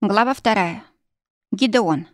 Глава вторая. Гидеон.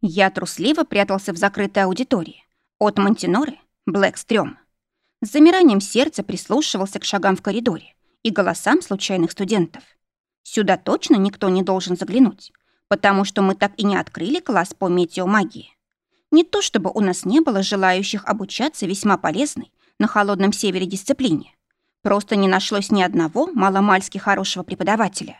Я трусливо прятался в закрытой аудитории. От Монтиноры — Блэкстрём. С замиранием сердца прислушивался к шагам в коридоре и голосам случайных студентов. Сюда точно никто не должен заглянуть, потому что мы так и не открыли класс по метеомагии. Не то чтобы у нас не было желающих обучаться весьма полезной на холодном севере дисциплине. Просто не нашлось ни одного маломальски хорошего преподавателя.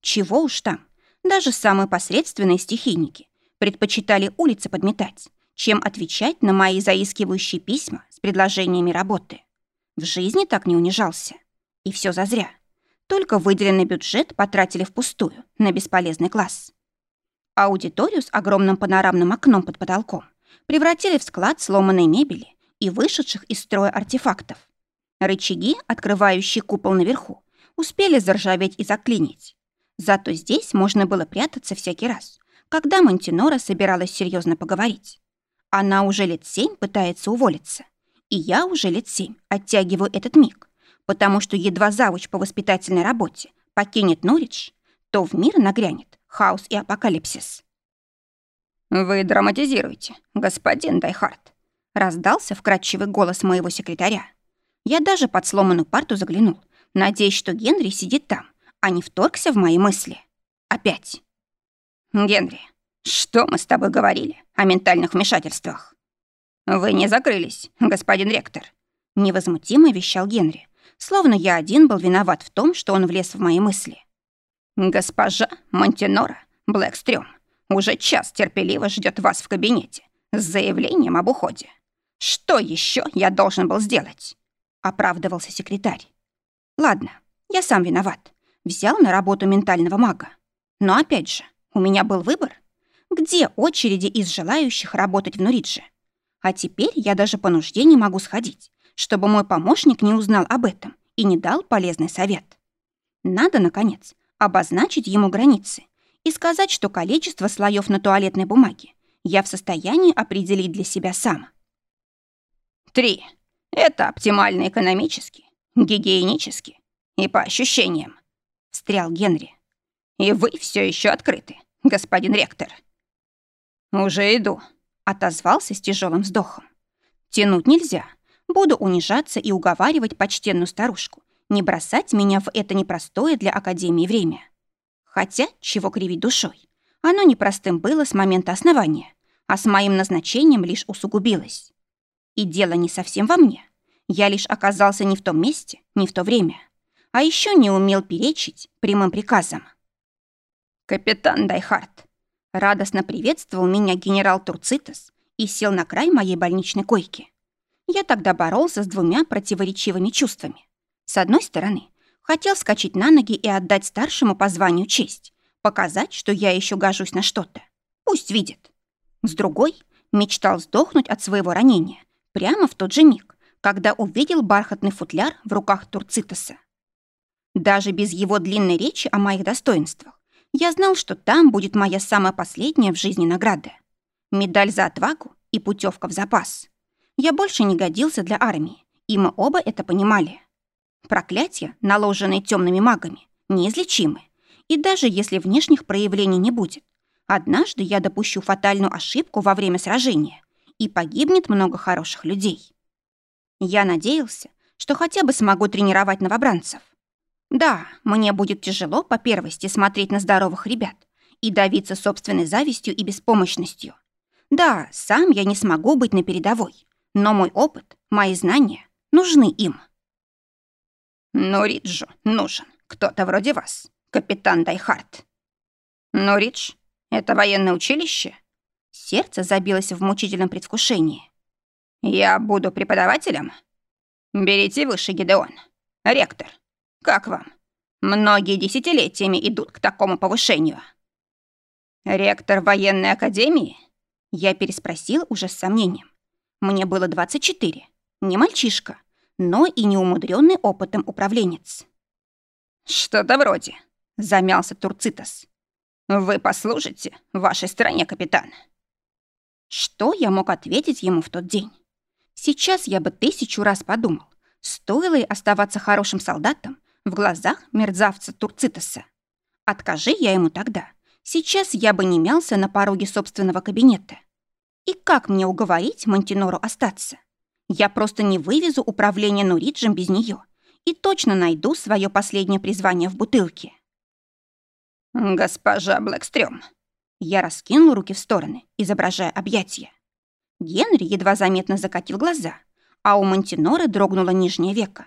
Чего уж там, даже самые посредственные стихийники предпочитали улицы подметать, чем отвечать на мои заискивающие письма с предложениями работы. В жизни так не унижался. И все зазря. Только выделенный бюджет потратили впустую на бесполезный класс. Аудиторию с огромным панорамным окном под потолком превратили в склад сломанной мебели и вышедших из строя артефактов. Рычаги, открывающие купол наверху, успели заржаветь и заклинить. Зато здесь можно было прятаться всякий раз, когда Монтинора собиралась серьезно поговорить. Она уже лет семь пытается уволиться. И я уже лет семь оттягиваю этот миг, потому что едва завуч по воспитательной работе покинет Норридж, то в мир нагрянет хаос и апокалипсис. «Вы драматизируете, господин Дайхард», — раздался вкрадчивый голос моего секретаря. Я даже под сломанную парту заглянул, надеясь, что Генри сидит там, а не вторгся в мои мысли. Опять. «Генри, что мы с тобой говорили о ментальных вмешательствах?» «Вы не закрылись, господин ректор», — невозмутимо вещал Генри, словно я один был виноват в том, что он влез в мои мысли. «Госпожа Монтинора Блэкстрём уже час терпеливо ждет вас в кабинете с заявлением об уходе. Что еще я должен был сделать?» — оправдывался секретарь. «Ладно, я сам виноват взял на работу ментального мага. Но опять же, у меня был выбор. Где очереди из желающих работать в Нуридже? А теперь я даже по нужде не могу сходить, чтобы мой помощник не узнал об этом и не дал полезный совет. Надо, наконец, обозначить ему границы и сказать, что количество слоев на туалетной бумаге я в состоянии определить для себя сам. Три. Это оптимально экономически, гигиенически и по ощущениям встрял Генри. «И вы все еще открыты, господин ректор». «Уже иду», — отозвался с тяжелым вздохом. «Тянуть нельзя. Буду унижаться и уговаривать почтенную старушку не бросать меня в это непростое для Академии время. Хотя, чего кривить душой, оно непростым было с момента основания, а с моим назначением лишь усугубилось. И дело не совсем во мне. Я лишь оказался не в том месте, не в то время а еще не умел перечить прямым приказам. «Капитан Дайхарт!» Радостно приветствовал меня генерал Турцитас и сел на край моей больничной койки. Я тогда боролся с двумя противоречивыми чувствами. С одной стороны, хотел скачать на ноги и отдать старшему по званию честь, показать, что я еще гожусь на что-то. Пусть видит. С другой, мечтал сдохнуть от своего ранения прямо в тот же миг, когда увидел бархатный футляр в руках Турцитаса. Даже без его длинной речи о моих достоинствах я знал, что там будет моя самая последняя в жизни награда. Медаль за отвагу и путевка в запас. Я больше не годился для армии, и мы оба это понимали. Проклятия, наложенные темными магами, неизлечимы. И даже если внешних проявлений не будет, однажды я допущу фатальную ошибку во время сражения, и погибнет много хороших людей. Я надеялся, что хотя бы смогу тренировать новобранцев. Да, мне будет тяжело по первости смотреть на здоровых ребят и давиться собственной завистью и беспомощностью. Да, сам я не смогу быть на передовой, но мой опыт, мои знания нужны им. Норриджу нужен кто-то вроде вас, капитан Дайхарт. Норридж — это военное училище? Сердце забилось в мучительном предвкушении. Я буду преподавателем? Берите выше, Гидеон. Ректор, как вам? Многие десятилетиями идут к такому повышению. Ректор военной академии? Я переспросил уже с сомнением. Мне было 24. Не мальчишка, но и не умудренный опытом управленец. Что-то вроде, замялся Турцитас. Вы послужите вашей стране, капитан. Что я мог ответить ему в тот день? Сейчас я бы тысячу раз подумал, стоило ли оставаться хорошим солдатом в глазах мерзавца Турцитоса. Откажи я ему тогда. Сейчас я бы не мялся на пороге собственного кабинета. И как мне уговорить Монтинору остаться? Я просто не вывезу управление Нуриджем без нее и точно найду свое последнее призвание в бутылке. «Госпожа Блэкстрём». Я раскинул руки в стороны, изображая объятия. Генри едва заметно закатил глаза, а у Монтиноры дрогнуло нижнее веко.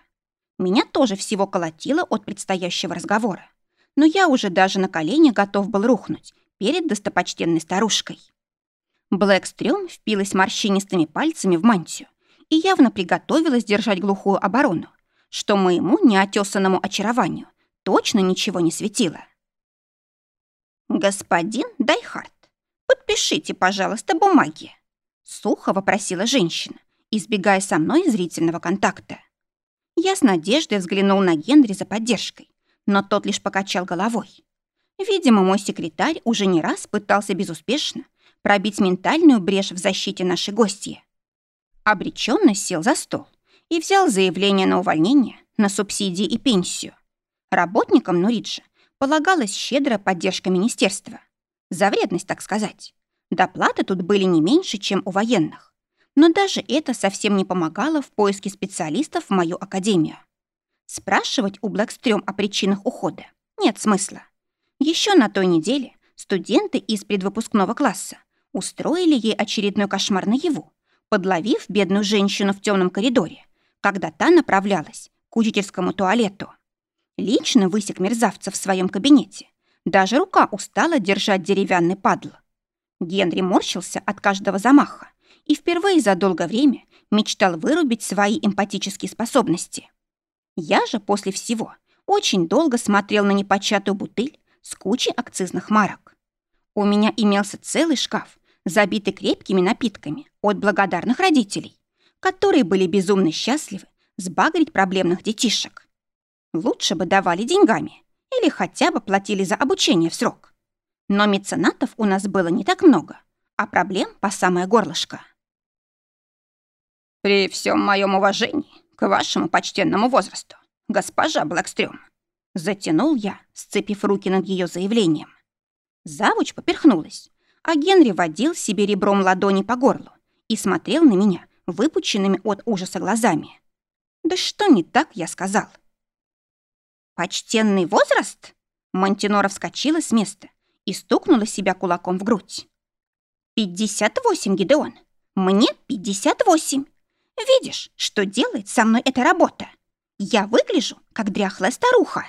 Меня тоже всего колотило от предстоящего разговора, но я уже даже на колени готов был рухнуть перед достопочтенной старушкой. Блэкстрём впилась морщинистыми пальцами в мантию и явно приготовилась держать глухую оборону, что моему неотесанному очарованию точно ничего не светило. «Господин Дайхард, подпишите, пожалуйста, бумаги», сухо попросила женщина, избегая со мной зрительного контакта. Я с надеждой взглянул на Генри за поддержкой, но тот лишь покачал головой. Видимо, мой секретарь уже не раз пытался безуспешно пробить ментальную брешь в защите нашей гостьи. Обреченно сел за стол и взял заявление на увольнение, на субсидии и пенсию. Работникам Нуриджа полагалась щедрая поддержка министерства. За вредность, так сказать. Доплаты тут были не меньше, чем у военных. Но даже это совсем не помогало в поиске специалистов в мою академию. Спрашивать у Блэкстрём о причинах ухода нет смысла. Еще на той неделе студенты из предвыпускного класса устроили ей очередной кошмар наяву, подловив бедную женщину в темном коридоре, когда та направлялась к учительскому туалету. Лично высек мерзавца в своем кабинете. Даже рука устала держать деревянный падл. Генри морщился от каждого замаха и впервые за долгое время мечтал вырубить свои эмпатические способности. Я же после всего очень долго смотрел на непочатую бутыль с кучей акцизных марок. У меня имелся целый шкаф забиты крепкими напитками от благодарных родителей, которые были безумно счастливы сбагрить проблемных детишек. Лучше бы давали деньгами или хотя бы платили за обучение в срок. Но меценатов у нас было не так много, а проблем по самое горлышко. «При всем моем уважении к вашему почтенному возрасту, госпожа Блэкстрём», затянул я, сцепив руки над ее заявлением. Завуч поперхнулась, а Генри водил себе ребром ладони по горлу и смотрел на меня выпученными от ужаса глазами. «Да что не так, я сказал?» «Почтенный возраст?» Монтинора вскочила с места и стукнула себя кулаком в грудь. «Пятьдесят восемь, Гидеон! Мне пятьдесят восемь! Видишь, что делает со мной эта работа? Я выгляжу, как дряхлая старуха!»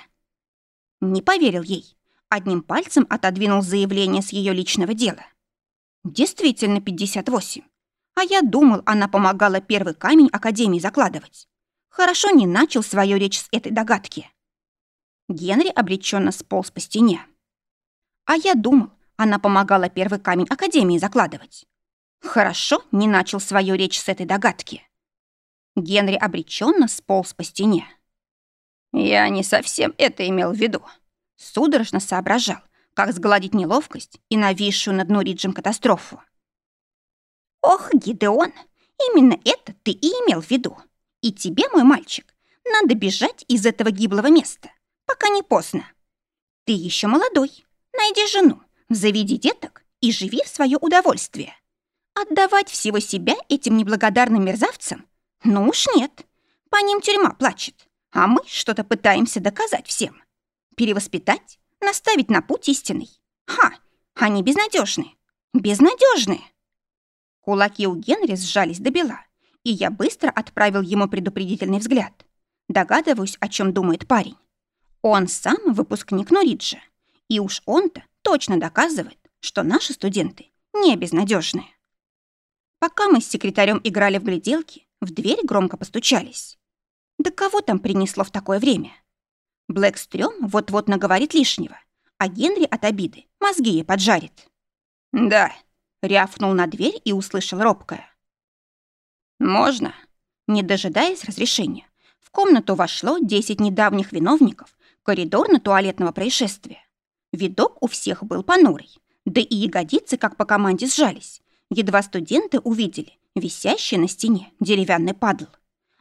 Не поверил ей, Одним пальцем отодвинул заявление с ее личного дела. Действительно 58. А я думал, она помогала первый камень Академии закладывать. Хорошо не начал свою речь с этой догадки. Генри обреченно сполз по стене. А я думал, она помогала первый камень Академии закладывать. Хорошо не начал свою речь с этой догадки. Генри обреченно сполз по стене. Я не совсем это имел в виду. Судорожно соображал, как сгладить неловкость и нависшую над Нуриджем катастрофу. «Ох, Гидеон, именно это ты и имел в виду. И тебе, мой мальчик, надо бежать из этого гиблого места, пока не поздно. Ты еще молодой, найди жену, заведи деток и живи в свое удовольствие. Отдавать всего себя этим неблагодарным мерзавцам? Ну уж нет. По ним тюрьма плачет, а мы что-то пытаемся доказать всем. Перевоспитать? Наставить на путь истинный? Ха! Они безнадежны. Безнадежны. Кулаки у Генри сжались до бела, и я быстро отправил ему предупредительный взгляд. Догадываюсь, о чем думает парень. Он сам выпускник Норриджа, и уж он-то точно доказывает, что наши студенты не безнадежные. Пока мы с секретарем играли в гляделки, в дверь громко постучались. Да кого там принесло в такое время? Блэкстрём вот-вот наговорит лишнего, а Генри от обиды мозги ей поджарит. «Да», — рявкнул на дверь и услышал робкое. «Можно?» Не дожидаясь разрешения, в комнату вошло десять недавних виновников коридорно-туалетного происшествия. Видок у всех был понурый, да и ягодицы, как по команде, сжались. Едва студенты увидели висящий на стене деревянный падл.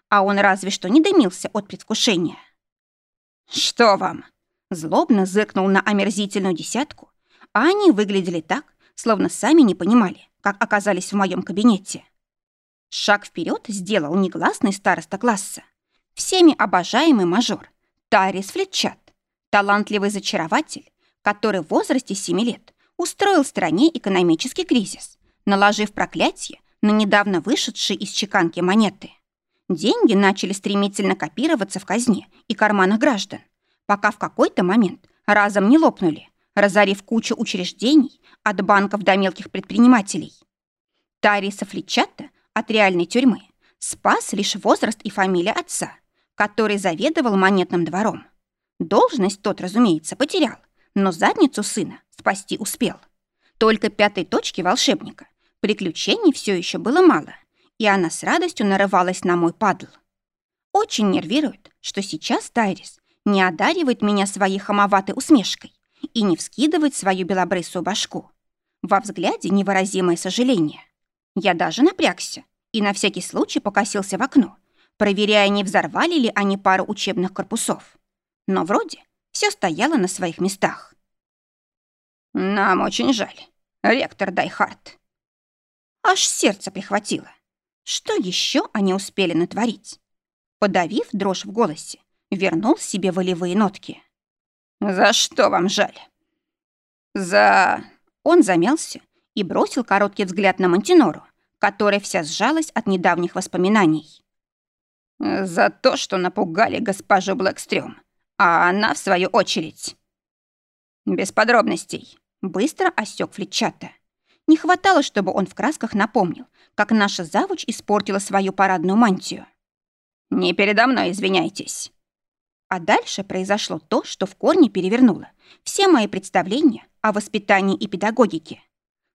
А он разве что не дымился от предвкушения. «Что вам?» Злобно зыкнул на омерзительную десятку, а они выглядели так, словно сами не понимали, как оказались в моем кабинете. Шаг вперед сделал негласный староста класса, всеми обожаемый мажор Тарис Флетчат, талантливый зачарователь, который в возрасте 7 лет устроил стране экономический кризис, наложив проклятие на недавно вышедшие из чеканки монеты. Деньги начали стремительно копироваться в казне и карманах граждан, пока в какой-то момент разом не лопнули, разорив кучу учреждений от банков до мелких предпринимателей. Тариса Флетчата от реальной тюрьмы спас лишь возраст и фамилия отца, который заведовал монетным двором. Должность тот, разумеется, потерял, но задницу сына спасти успел. Только пятой точки волшебника приключений все еще было мало, и она с радостью нарывалась на мой падл. Очень нервирует, что сейчас Тайрис не одаривает меня своей хамоватой усмешкой и не вскидывает свою белобрысую башку. Во взгляде невыразимое сожаление. Я даже напрягся и на всякий случай покосился в окно, проверяя, не взорвали ли они пару учебных корпусов. Но вроде все стояло на своих местах. «Нам очень жаль, ректор Дайхарт». Аж сердце прихватило. Что еще они успели натворить? Подавив дрожь в голосе, вернул себе волевые нотки. «За что вам жаль?» «За...» Он замялся и бросил короткий взгляд на Монтинору, которая вся сжалась от недавних воспоминаний. «За то, что напугали госпожу Блэкстрём, а она, в свою очередь...» «Без подробностей», — быстро осёк Флетчата. Не хватало, чтобы он в красках напомнил, как наша завуч испортила свою парадную мантию. «Не передо мной извиняйтесь». А дальше произошло то, что в корне перевернуло все мои представления о воспитании и педагогике.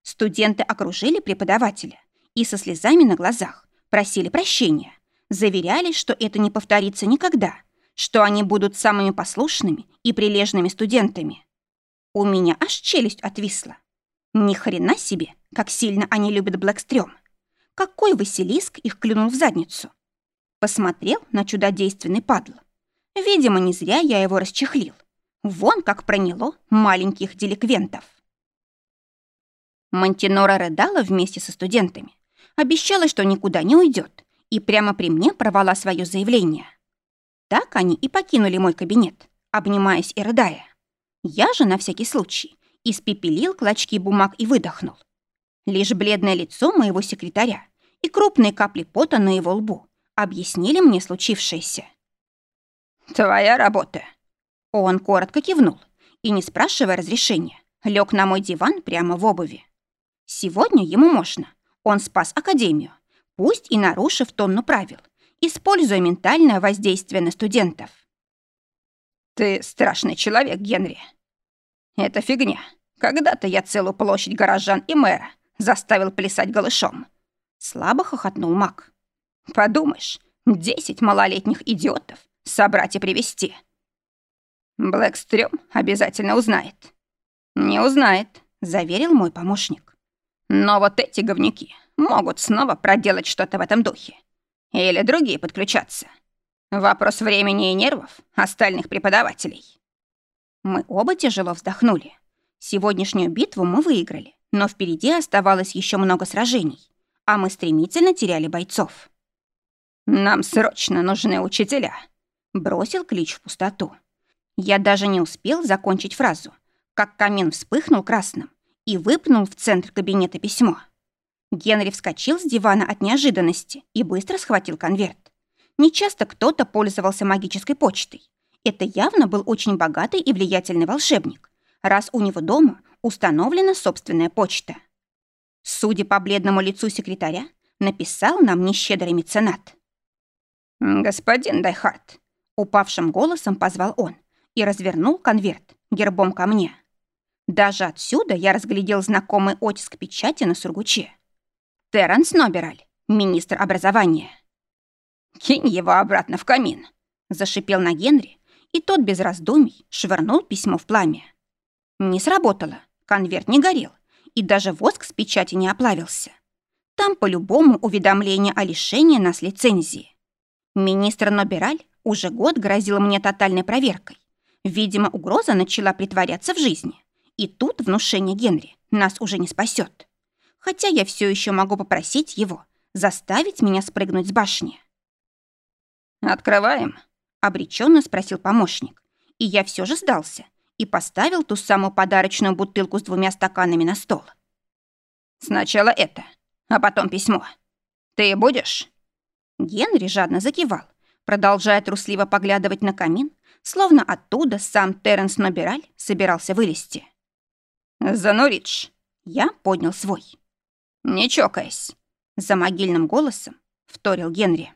Студенты окружили преподавателя и со слезами на глазах просили прощения, заверяли, что это не повторится никогда, что они будут самыми послушными и прилежными студентами. У меня аж челюсть отвисла. Ни хрена себе, как сильно они любят Блэкстрём. Какой Василиск их клюнул в задницу. Посмотрел на чудодейственный падл. Видимо, не зря я его расчехлил. Вон как проняло маленьких деликвентов. Монтинора рыдала вместе со студентами. Обещала, что никуда не уйдет, и прямо при мне провала свое заявление. Так они и покинули мой кабинет, обнимаясь и рыдая. Я же на всякий случай испепелил клочки бумаг и выдохнул. Лишь бледное лицо моего секретаря и крупные капли пота на его лбу объяснили мне случившееся. «Твоя работа». Он коротко кивнул и, не спрашивая разрешения, лег на мой диван прямо в обуви. Сегодня ему можно. Он спас Академию, пусть и нарушив тонну правил, используя ментальное воздействие на студентов. «Ты страшный человек, Генри». «Это фигня. Когда-то я целую площадь горожан и мэра заставил плясать голышом». Слабо хохотнул маг. «Подумаешь, десять малолетних идиотов собрать и привести. Блэкстрём обязательно узнает. Не узнает, заверил мой помощник. Но вот эти говнюки могут снова проделать что-то в этом духе. Или другие подключаться. Вопрос времени и нервов остальных преподавателей. Мы оба тяжело вздохнули. Сегодняшнюю битву мы выиграли, но впереди оставалось еще много сражений, а мы стремительно теряли бойцов. Нам срочно нужны учителя, Бросил клич в пустоту. Я даже не успел закончить фразу, как камин вспыхнул красным и выпнул в центр кабинета письмо. Генри вскочил с дивана от неожиданности и быстро схватил конверт. Нечасто кто-то пользовался магической почтой. Это явно был очень богатый и влиятельный волшебник, раз у него дома установлена собственная почта. Судя по бледному лицу секретаря, написал нам не щедрый меценат. «Господин Дайхарт, Упавшим голосом позвал он и развернул конверт гербом ко мне. Даже отсюда я разглядел знакомый оттиск печати на сургуче. Терренс Нобераль, министр образования. «Кинь его обратно в камин», — зашипел на Генри, и тот без раздумий швырнул письмо в пламя. Не сработало, конверт не горел, и даже воск с печати не оплавился. Там по-любому уведомление о лишении нас лицензии. Министр Нобераль уже год грозил мне тотальной проверкой, Видимо, угроза начала притворяться в жизни. И тут внушение Генри нас уже не спасет. Хотя я все еще могу попросить его заставить меня спрыгнуть с башни. «Открываем?» — обреченно спросил помощник. И я все же сдался и поставил ту самую подарочную бутылку с двумя стаканами на стол. «Сначала это, а потом письмо. Ты будешь?» Генри жадно закивал, продолжая трусливо поглядывать на камин, словно оттуда сам Терренс Нобираль собирался вылезти. «За Норридж!» Я поднял свой. «Не чокаясь!» За могильным голосом вторил Генри.